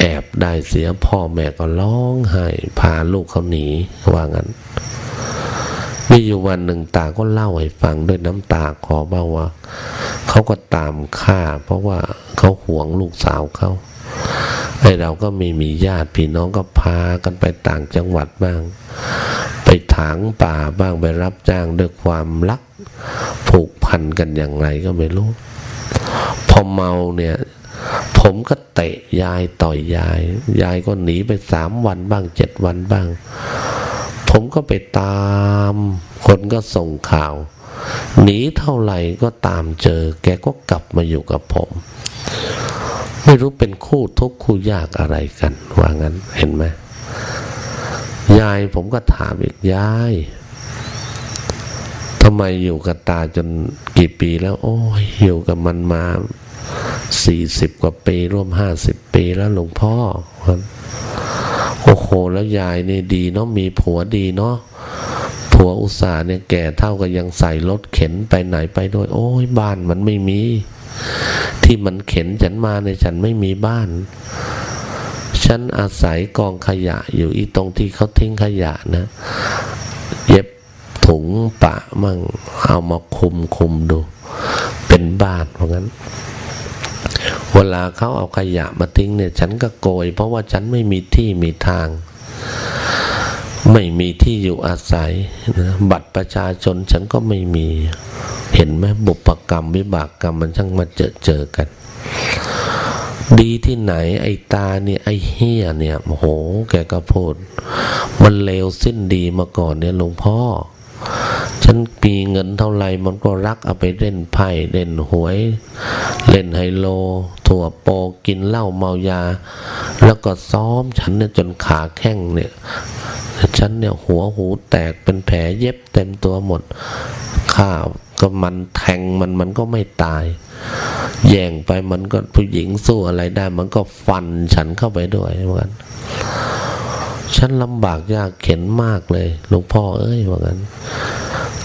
แอบได้เสียพ่อแม่ก็ร้องไห้พาลูกเขาหนีว่างั้นมีอยู่วันหนึ่งตาก็เล่าให้ฟังด้วยน้ำตาขอเบาว่าเขาก็ตามฆ่า เพราะว่าเขาห่วงลูกสาวเขาไอเราก็ไม่มีญาติพี่น้องก็พากันไปต่างจังหวัดบ้าง ไปถางป่าบ้างไปรับจ้างด้วยความรักผูกพันกันอย่างไรก็ไม่รู้ พอเมาเนี่ย ผมก็เตะยายต่อยยาย ยายก็หนีไปสามวันบ้างเจ็ดวันบ้าง ผมก็ไปตาม คนก็ส่งข่าว หนีเท่าไหร่ก็ตามเจอ แกก็กลับมาอยู่กับผม ไม่รู้เป็นคู่ทุกข์คู่ยากอะไรกัน ว่างั้นเห็นไหมยายผมก็ถามอีกยายทำไมอยู่กับตาจนกี่ปีแล้ว โอ้ยอยู่กับมันมา สี่สิบกว่าปีร่วมห้าสิบปีแล้วหลวงพ่อโอ้โหแล้วยายนี่ดีเนาะมีผัวดีเนาะผัวอุตส่าห์เนี่ยแก่เท่ากับยังใส่รถเข็นไปไหนไปด้วย โอ้ยบ้านมันไม่มี ที่มันเข็นฉันมาในฉันไม่มีบ้าน ฉันอาศัยกองขยะอยู่อีตรงที่เขาทิ้งขยะนะ เย็บถุงปะมั่งเอามาคุมคุมดู เป็นบ้านเพราะงั้น วลาเขาเอาขยะมาทิ้งเนี่ย ฉันก็โกย เพราะว่าฉันไม่มีที่มีทาง ไม่มีที่อยู่อาศัยนะบัตรประชาชนฉันก็ไม่มี เห็นไหมบุปกรรม วิบากกรรมมันช่างมาเจอเจอกัน ดีที่ไหน ไอ้ตาเนี่ยไอ้เฮียเนี่ยโห แกก็พูด มันเลวสิ้นดีมาก่อนเนี่ยหลวงพ่อ ฉันมีเงินเท่าไหร่มันก็รักเอาไปเล่นไพ่เล่นหวย เล่นไฮโล ถั่วโปกินเหล้าเมายา แล้วก็ซ้อมฉันเนี่ยจนขาแข้งเนี่ยฉันเนี่ยหัวหูแตกเป็นแผลเย็บเต็มตัวหมดข้าวก็มันแทงมันมันก็ไม่ตาย แย่งไปมันก็ผู้หญิงสู้อะไรได้ มันก็ฟันฉันเข้าไปด้วยเหมือนกันฉันลำบากยากเข็นมากเลยหลวงพ่อเอ้ยเหมือนกัน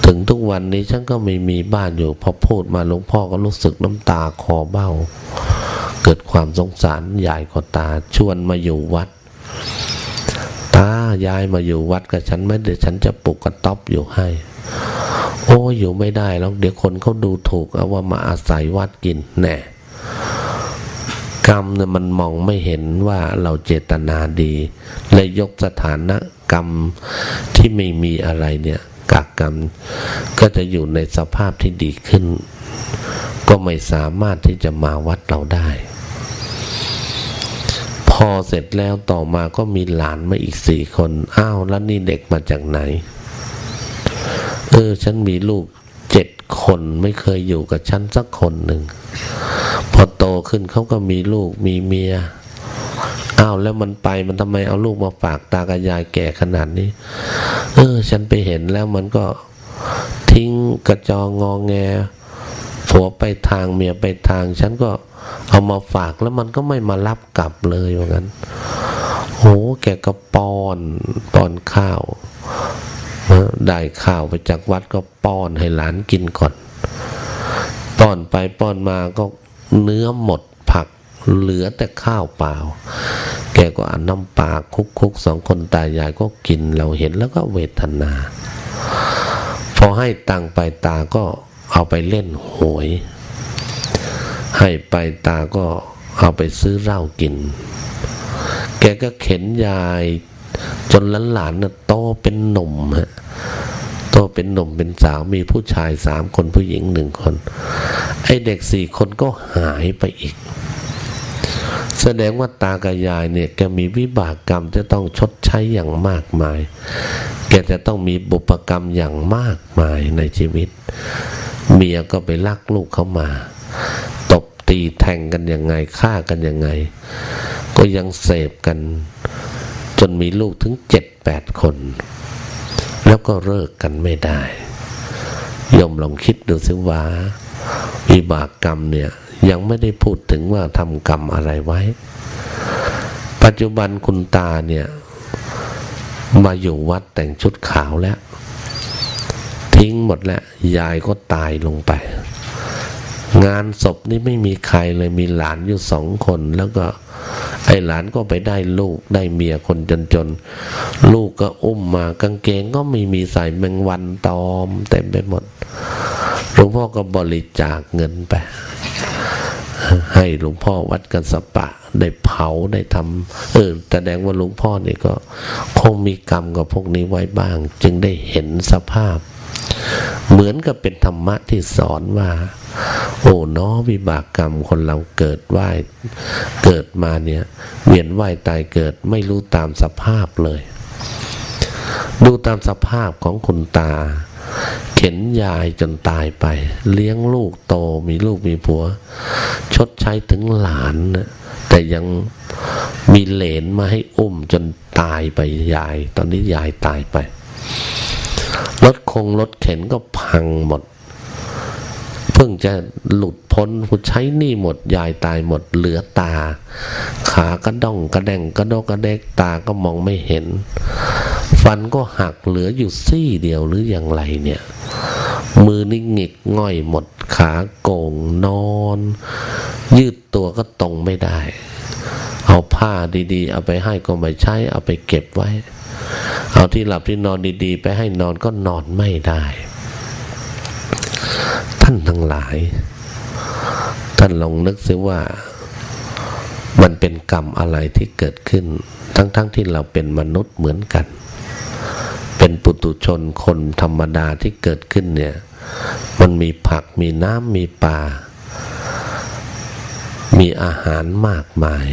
ถึงทุกวันนี้ฉันก็ไม่มีบ้านอยู่ พอพูดมาหลวงพ่อก็รู้สึกน้ำตาคอเบ้า เกิดความสงสารยายก็ตาชวนมาอยู่วัด ตายายมาอยู่วัดกับฉันไม่เดี๋ยวฉันจะปลุกกระต๊อบอยู่ให้ โอ้อยู่ไม่ได้แล้วเดี๋ยวคนเขาดูถูกเอาว่ามาอาศัยวัดกินแน่กรรมเนี่ยมันมองไม่เห็นว่าเราเจตนาดีเลยยกสถานะกรรมที่ไม่มีอะไรเนี่ย กากกรรม ก็จะอยู่ในสภาพที่ดีขึ้น ก็ไม่สามารถที่จะมาวัดเราได้ พอเสร็จแล้วต่อมาก็มีหลานมาอีกสี่คน อ้าวแล้วนี่เด็กมาจากไหน เออ ฉันมีลูกเจ็ดคนไม่เคยอยู่กับฉันสักคนหนึ่ง พอโตขึ้นเขาก็มีลูกมีเมียอ้าวแล้วมันไปมันทำไมเอาลูกมาฝากตากับยายแก่ขนาดนี้ เออ ฉันไปเห็นแล้วมันก็ทิ้งกระจองงองแงผัวไปทางเมียไปทาง ฉันก็เอามาฝากแล้วมันก็ไม่มารับกลับเลยว่างั้นโหแกก็ป้อนป้อนข้าวได้ข้าวไปจากวัดก็ป้อนให้หลานกินก่อน ป้อนไปป้อนมาก็เนื้อหมด เหลือแต่ข้าวเปล่า แกก็อันน้ำปลาคุกคุกสองคนตายายก็กินเราเห็นแล้วก็เวทนา พอให้ตังไปตาก็เอาไปเล่นหวย ให้ไปตาก็เอาไปซื้อเหล้ากิน แกก็เข็นยายจนหลานๆน่ะโตเป็นหนุ่มฮะโตเป็นหนุ่มเป็นสาวมีผู้ชายสามคนผู้หญิงหนึ่งคน ไอเด็กสี่คนก็หายไปอีก แสดงว่าตากับยายเนี่ยแกมีวิบากกรรมจะต้องชดใช้อย่างมากมาย แกจะต้องมีบุปกรรมอย่างมากมายในชีวิต เมียก็ไปลักลูกเขามา ตบตีแทงกันยังไงฆ่ากันยังไง ก็ยังเสพกัน จนมีลูกถึงเจ็ดแปดคน แล้วก็เลิกกันไม่ได้ยมลองคิดดูสิว่าวิบากกรรมเนี่ย ยังไม่ได้พูดถึงว่าทำกรรมอะไรไว้ ปัจจุบันคุณตาเนี่ย มาอยู่วัดแต่งชุดขาวแล้ว ทิ้งหมดแล้ว ยายก็ตายลงไป งานศพนี่ไม่มีใครเลยมีหลานอยู่สองคนแล้วก็ไอ้หลานก็ไปได้ลูกได้เมียคนจนจนลูกก็อุ้มมากางเกงก็ไม่มีใส่แมงวันตอมเต็มไปหมดหลวงพ่อก็บริจาคเงินไป ให้หลวงพ่อวัดกันสปะ ได้เผาได้ทำเออแสดงว่าหลวงพ่อเนี่ยก็ คงมีกรรมกับพวกนี้ไว้บ้าง จึงได้เห็นสภาพ เหมือนกับเป็นธรรมะที่สอนว่า โอ้น้อวิบากกรรมคนเราเกิดว่ายเกิดมาเนี่ยเวียนว่ายตายเกิดไม่รู้ตามสภาพเลย ดูตามสภาพของคุณตา เข็นยายจนตายไป เลี้ยงลูกโตมีลูกมีผัว ชดใช้ถึงหลานนะแต่ยังมีเหลนมาให้อุ้มจนตายไปยาย ตอนนี้ยายตายไปรถคงรถเข็นก็พังหมด เพิ่งจะหลุดพ้นใช้หนี่หมดยายตายหมดเหลือตา ขากระด้องกระแดงกระดกกระเดกตาก็มองไม่เห็น ฟันก็หักเหลืออยู่ซี่เดียวหรืออย่างไรเนี่ย มือนี่หงิกง่อยหมดขาโก่งนอน ยืดตัวก็ตรงไม่ได้ เอาผ้าดีๆ เอาไปให้ก็ไม่ใช้เอาไปเก็บไว้ เอาที่หลับที่นอนดีๆ ไปให้นอนก็นอนไม่ได้ ท่านทั้งหลาย ท่านลองนึกซิว่า มันเป็นกรรมอะไรที่เกิดขึ้น ทั้งๆทที่เราเป็นมนุษย์เหมือนกัน เป็นปุตุชนคนธรรมดาที่เกิดขึ้นเนี่ย มันมีผักมีน้ำมีปลามีอาหารมากมาย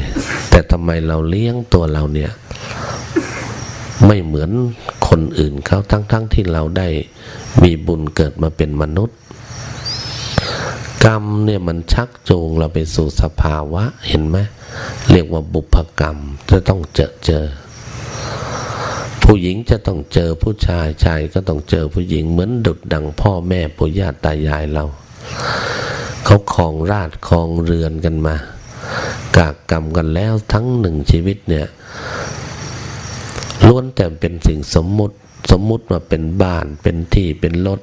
แต่ทำไมเราเลี้ยงตัวเราเนี่ย ไม่เหมือนคนอื่นเขาทั้งๆทที่เราได้มีบุญเกิดมาเป็นมนุษย์ กรรมเนี่ยมันชักจูงเราไปสู่สภาวะเห็นไหมเรียกว่าบุพกรรมจะต้องเจอเจอ ผู้หญิงจะต้องเจอผู้ชายชายก็ต้องเจอผู้หญิงเหมือนดุดดังพ่อแม่ปู่ย่าตายายเรา เขาครองราชครองเรือนกันมา กากกรรมกันแล้วทั้งหนึ่งชีวิตเนี่ยล้วนแต่เป็นสิ่งสมมุติสมมุติมาเป็นบ้านเป็นที่เป็นรถ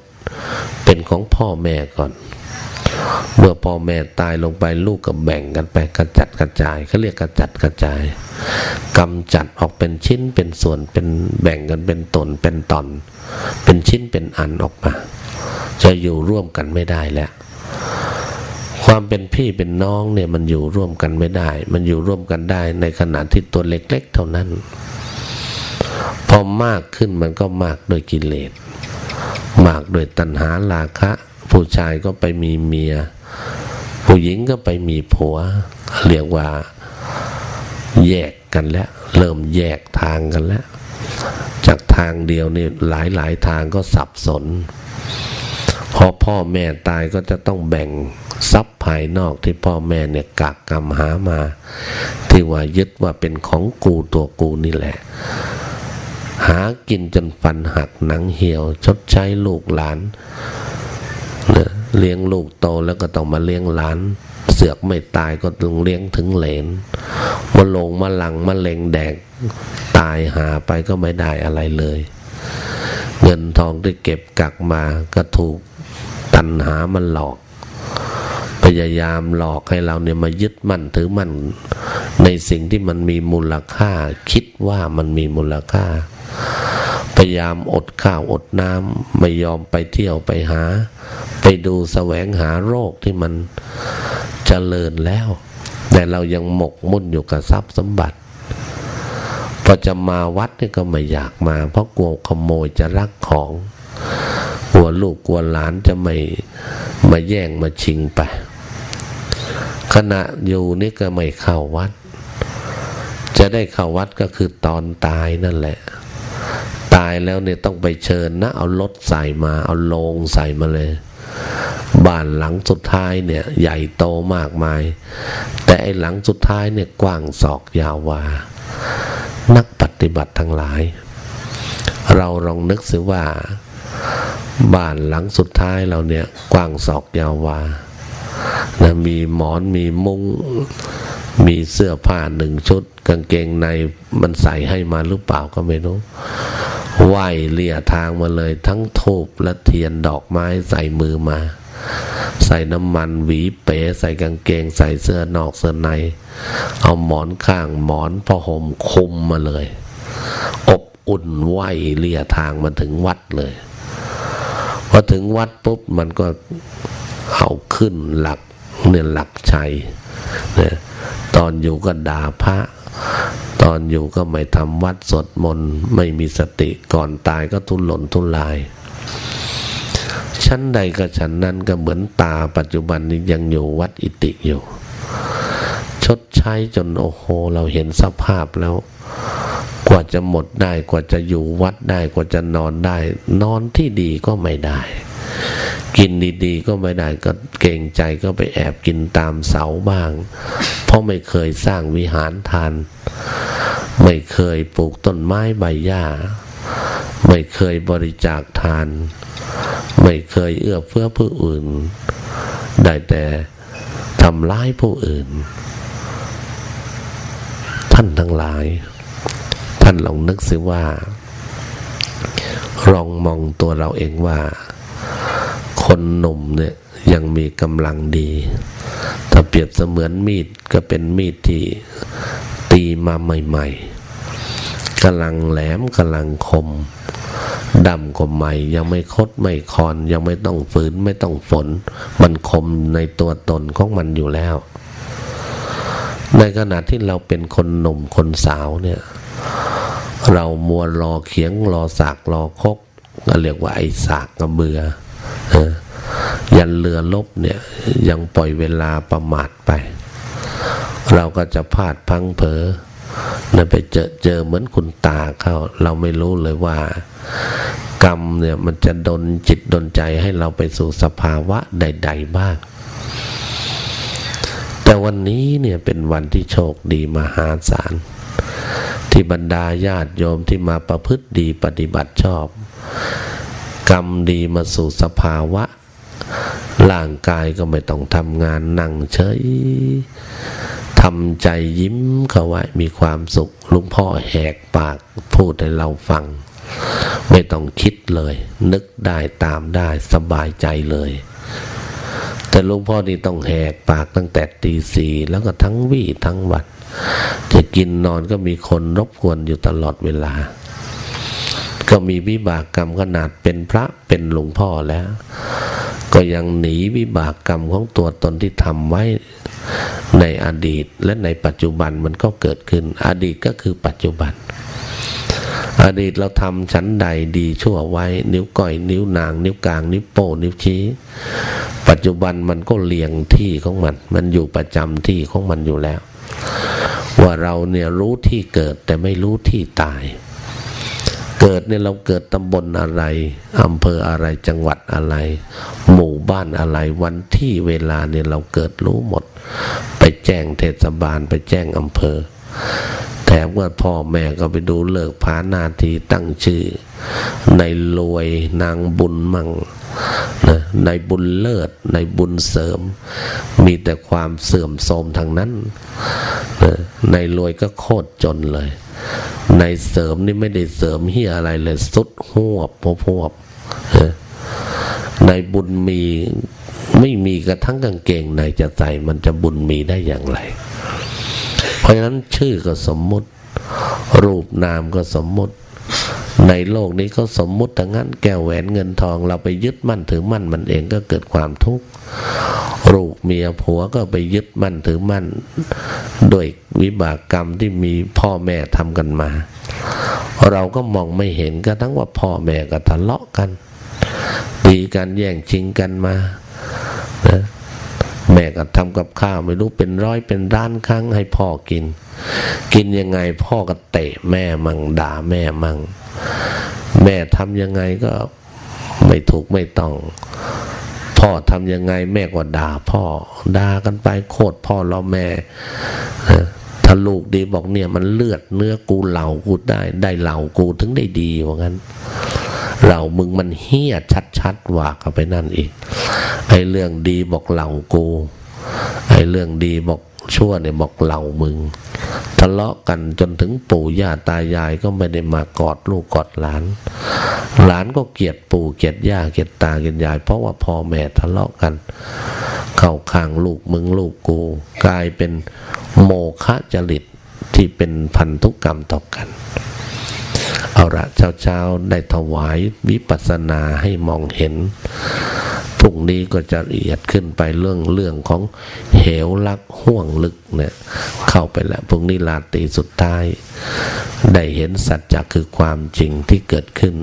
เป็นของพ่อแม่ก่อน เมื่อพ่อแม่ตายลงไปลูกก็แบ่งกันไปกระจัดกระจายเขาเรียกกระจัดกระจายกำจัดออกเป็นชิ้นเป็นส่วนเป็นแบ่งกันเป็นตนเป็นตอน เป็นชิ้นเป็นอันออกมา จะอยู่ร่วมกันไม่ได้แล้วความเป็นพี่เป็นน้องเนี่ยมันอยู่ร่วมกันไม่ได้ มันอยู่ร่วมกันได้ในขณะที่ตัวเล็กๆเท่านั้น พอมากขึ้นมันก็มากโดยกิเลส มากโดยตัณหาราคะ ผู้ชายก็ไปมีเมีย ผู้หญิงก็ไปมีผัว เรียกว่าแยกกันแล้ว เริ่มแยกทางกันแล้ว จากทางเดียวนี่หลายหลายทางก็สับสนพอพ่อแม่ตายก็จะต้องแบ่งทรัพย์ภายนอกที่พ่อแม่เนี่ยกักกรรมหามา ที่ว่ายึดว่าเป็นของกูตัวกูนี่แหละ หากินจนฟันหักหนังเหี่ยว ชดใช้ลูกหลาน นะเลี้ยงลูกโตแล้วก็ต้องมาเลี้ยงหลาน เสือกไม่ตายก็ต้องเลี้ยงถึงเหลนมาลงมาหลังมาเลงแดก ตายหาไปก็ไม่ได้อะไรเลย เงินทองที่เก็บกักมาก็ถูกตันหามันหลอก พยายามหลอกให้เราเนี่ยมายึดมั่นถือมั่นในสิ่งที่มันมีมูลค่า คิดว่ามันมีมูลค่า พยายามอดข้าวอดน้ำไม่ยอมไปเที่ยวไปหา ไปดูแสวงหาโรคที่มันเจริญแล้ว แต่เรายังหมกมุ่นอยู่กับทรัพย์สมบัติพอจะมาวัดนี่ก็ไม่อยากมา เพราะกลัวขโมยจะรักของกลัวลูกกลัวหลานจะไม่มาแย่งมาชิงไปขณะอยู่นี่ก็ไม่เข้าวัด จะได้เข้าวัดก็คือตอนตายนั่นแหละายแล้วเนี่ยต้องไปเชิญนะ เอารถใส่มา เอาโลงใส่มาเลย บ้านหลังสุดท้ายเนี่ย ใหญ่โตมากมาย แต่ไอหลังสุดท้ายเนี่ยกว้างศอกยาววา นักปฏิบัติทั้งหลาย เราลองนึกสิว่า บ้านหลังสุดท้ายเราเนี่ย กว้างศอกยาววานะมีหมอนมีมุง้งมีเสื้อผ้าหนึ่งชุด กางเกงในมันใส่ให้มาหรือเปล่าก็ไม่รู้ ไหวเลี่ยทางมาเลย ทั้งทูบและเทียนดอกไม้ใส่มือมา ใส่น้ำมันหวีเป๋ใส่กางเกง ใส่เสื้อนอกเสื้อใน เอาหมอนข้างหมอนผ้าห่มคุมมาเลย อบอุ่นไหวเลี่ยทางมาถึงวัดเลยพอถึงวัดปุ๊บมันก็เอาขึ้นหลักเนี่ยหลักชัยเนี่ยตอนอยู่ก็ด่าพระ ตอนอยู่ก็ไม่ทำวัดสดมนไม่มีสติก่อนตายก็ทุนหล่นทุนลายชั้นใดก็ชั้นนั้นก็เหมือนตาปัจจุบันนี้ยังอยู่วัดอิติอยู่ ชดใช้จนโอ้โหเราเห็นสภาพแล้ว กว่าจะหมดได้กว่าจะอยู่วัดได้กว่าจะนอนได้ นอนที่ดีก็ไม่ได้ กินดีๆ ก็ไม่ได้ก็เก่งใจก็ไปแอบกินตามเสาบ้าง เพราะไม่เคยสร้างวิหารทาน ไม่เคยปลูกต้นไม้ใบหญ้า ไม่เคยบริจาคทาน ไม่เคยเอื้อเฟื้อผู้อื่น ได้แต่ทำร้ายผู้อื่น ท่านทั้งหลาย ท่านลองนึกสิว่าลองมองตัวเราเองว่า คนหนุ่มเนี่ยยังมีกำลังดี ถ้าเปรียบเสมือนมีดก็เป็นมีดที่ตีมาใหม่ๆกำลังแหลมกำลังคมดำก็ใหม่ ยังไม่คดไม่คอน ยังไม่ต้องฝืนไม่ต้องฝน มันคมในตัวตนของมันอยู่แล้ว ในขณะที่เราเป็นคนหนุ่มคนสาวเนี่ย เรามัวรอเขียงรอสากรอคกก็เรียกว่าไอ้สากกระเบือ ยันเรือลบเนี่ยยังปล่อยเวลาประมาทไป เราก็จะพลาดพังเผลอนี่ยไปเจอเจอเหมือนคุณตาเขาเราไม่รู้เลยว่า กรรมเนี่ยมันจะดนจิตดนใจให้เราไปสู่สภาวะใด ๆ บ้าง แต่วันนี้เนี่ยเป็นวันที่โชคดีมหาศาลที่บรรดาญาติโยมที่มาประพฤติดีปฏิบัติชอบ กรรมดีมาสู่สภาวะ ร่างกายก็ไม่ต้องทำงานนั่งเฉยทำใจยิ้มเขาไว้มีความสุขลุงพ่อแหกปากพูดให้เราฟัง ไม่ต้องคิดเลย นึกได้ตามได้สบายใจเลย แต่ลุงพ่อนี่ต้องแหกปากตั้งแต่ตีสี่แล้วก็ทั้งวี่ทั้งวันจะกินนอนก็มีคนรบกวนอยู่ตลอดเวลา ก็มีวิบากกรรมขนาดเป็นพระเป็นหลวงพ่อแล้ว ก็ยังหนีวิบากกรรมของตัวตนที่ทำไว้ในอดีตและในปัจจุบันมันก็เกิดขึ้น อดีตก็คือปัจจุบัน อดีตเราทำชั้นใดดีชั่วไว้ นิ้วก้อยนิ้วนาง นิ้วกลาง นิ้วโป้นิ้วชี้ ปัจจุบันมันก็เลียงที่ของมัน มันอยู่ประจำที่ของมันอยู่แล้ว ว่าเราเนี่ยรู้ที่เกิดแต่ไม่รู้ที่ตาย เกิดเนี่ยเราเกิดตำบลอะไรอำเภออะไรจังหวัดอะไร หมู่บ้านอะไรวันที่เวลาเนี่ยเราเกิดรู้หมด ไปแจ้งเทศบาลไปแจ้งอำเภอ แถมว่าพ่อแม่ก็ไปดูเลิกพานาทีตั้งชื่อ ในรวยนางบุญมั่งนะในบุญเลิศในบุญเสริม มีแต่ความเสื่อมโทรมทางนั้นนะในรวยก็โคตรจนเลย ในเสริมนี่ไม่ได้เสริมเฮียอะไรเลยสุดหวบพวบในบุญมีไม่มีกระทั่งกางเกงในจะใส่มันจะบุญมีได้อย่างไร ราะฉะนั้นชื่อก็สมมุติ รูปนามก็สมมุติ ในโลกนี้ก็สมมุติทั้งนั้นแก้วแหวนเงินทองเราไปยึดมั่นถือมั่นมันเองก็เกิดความทุกข์ลูกเมียผัวก็ไปยึดมั่นถือมั่นด้วยวิบากกรรมที่มีพ่อแม่ทำกันมา เราก็มองไม่เห็นก็ทั้งว่าพ่อแม่ก็ทะเลาะกัน ดีกันแย่งชิงกันมา ม่ก็ทำกับข้าวไม่รู้เป็นร้อยเป็นร้านครั้งให้พ่อกิน กินยังไงพ่อก็เตะแม่มั่งด่าแม่มั่งแม่ทำยังไงก็ไม่ถูกไม่ต้อง พ่อทำยังไงแม่ก็ด่าพ่อด่ากันไปโคตรพ่อเราแม่ถ้าลูกดีบอกเนี่ยมันเลือดเนื้อกูเหล่ากูได้ ได้เหล่ากูถึงได้ดีว่างั้น เหล่ามึงมันเฮี้ยชัดๆว่าเข้าไปนั่นอีก ไอ้เรื่องดีบอกเหล่ากู ไอ้เรื่องดีบอกชั่วเนี่ยบอกเหล่ามึง ทะเลาะกันจนถึงปู่ย่าตายายก็ไม่ได้มากอดลูกกอดหลาน หลานก็เกลียดปู่เกลียดย่าเกลียดตาเกลียดยาย เพราะว่าพ่อแม่ทะเลาะกัน เข้าข้างลูกมึงลูกกู กลายเป็นโมฆะจริตที่เป็นพันธุกรรมต่อกัน เอาละเช้าๆได้ถวายวิปัสสนาให้มองเห็นพรุ่งนี้ก็จะละเอียดขึ้นไปเรื่องเรื่องของเหวลักห่วงลึกเนี่ยเข้าไปแล้วพรุ่งนี้ลาตีสุดท้าย ได้เห็นสัจจะคือความจริงที่เกิดขึ้น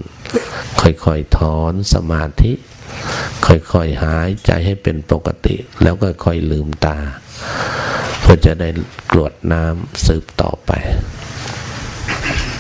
ค่อยๆถอนสมาธิ ค่อยๆหายใจให้เป็นปกติ แล้วก็ค่อยลืมตา เพื่อจะได้กรวดน้ำสืบต่อไป